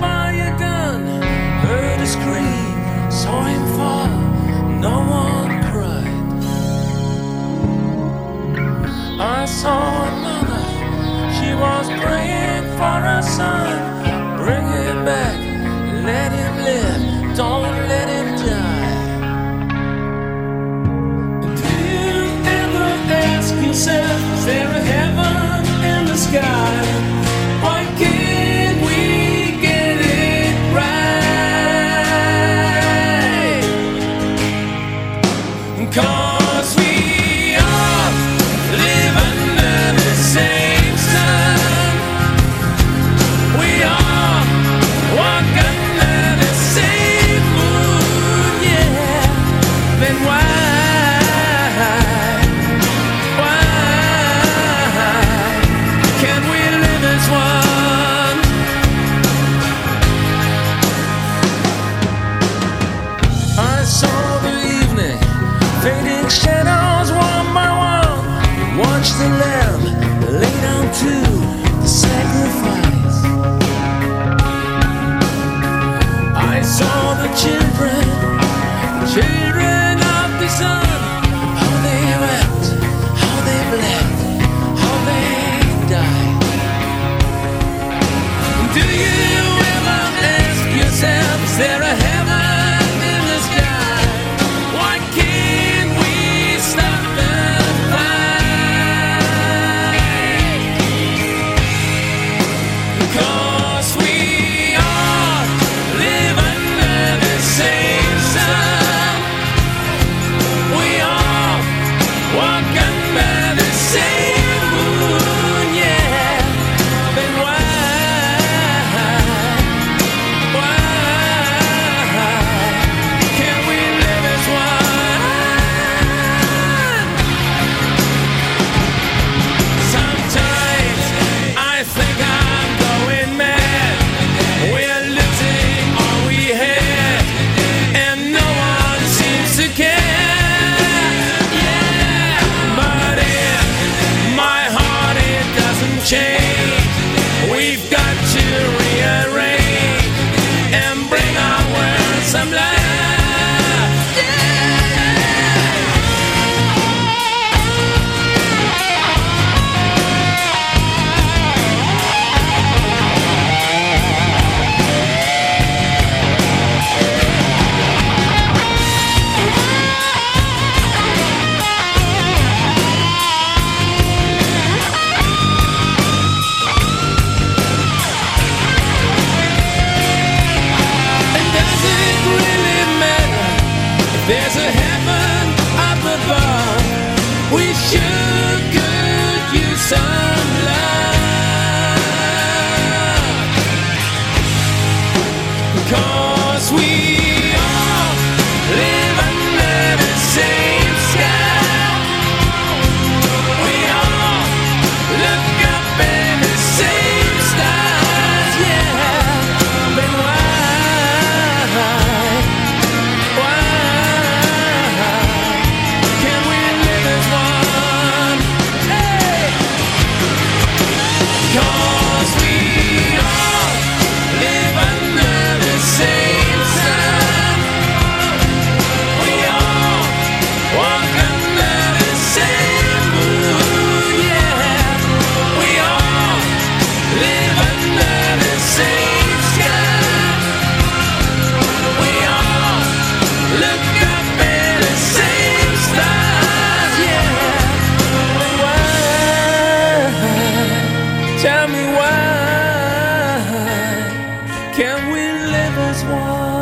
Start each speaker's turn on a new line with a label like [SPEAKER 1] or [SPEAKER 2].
[SPEAKER 1] by a gun. Heard a scream, saw him fall. No one cried. I saw a mother. She was praying for her son. Bring him back. Let him live. Don't come. too. There's a heaven up above. We should could use some. as one.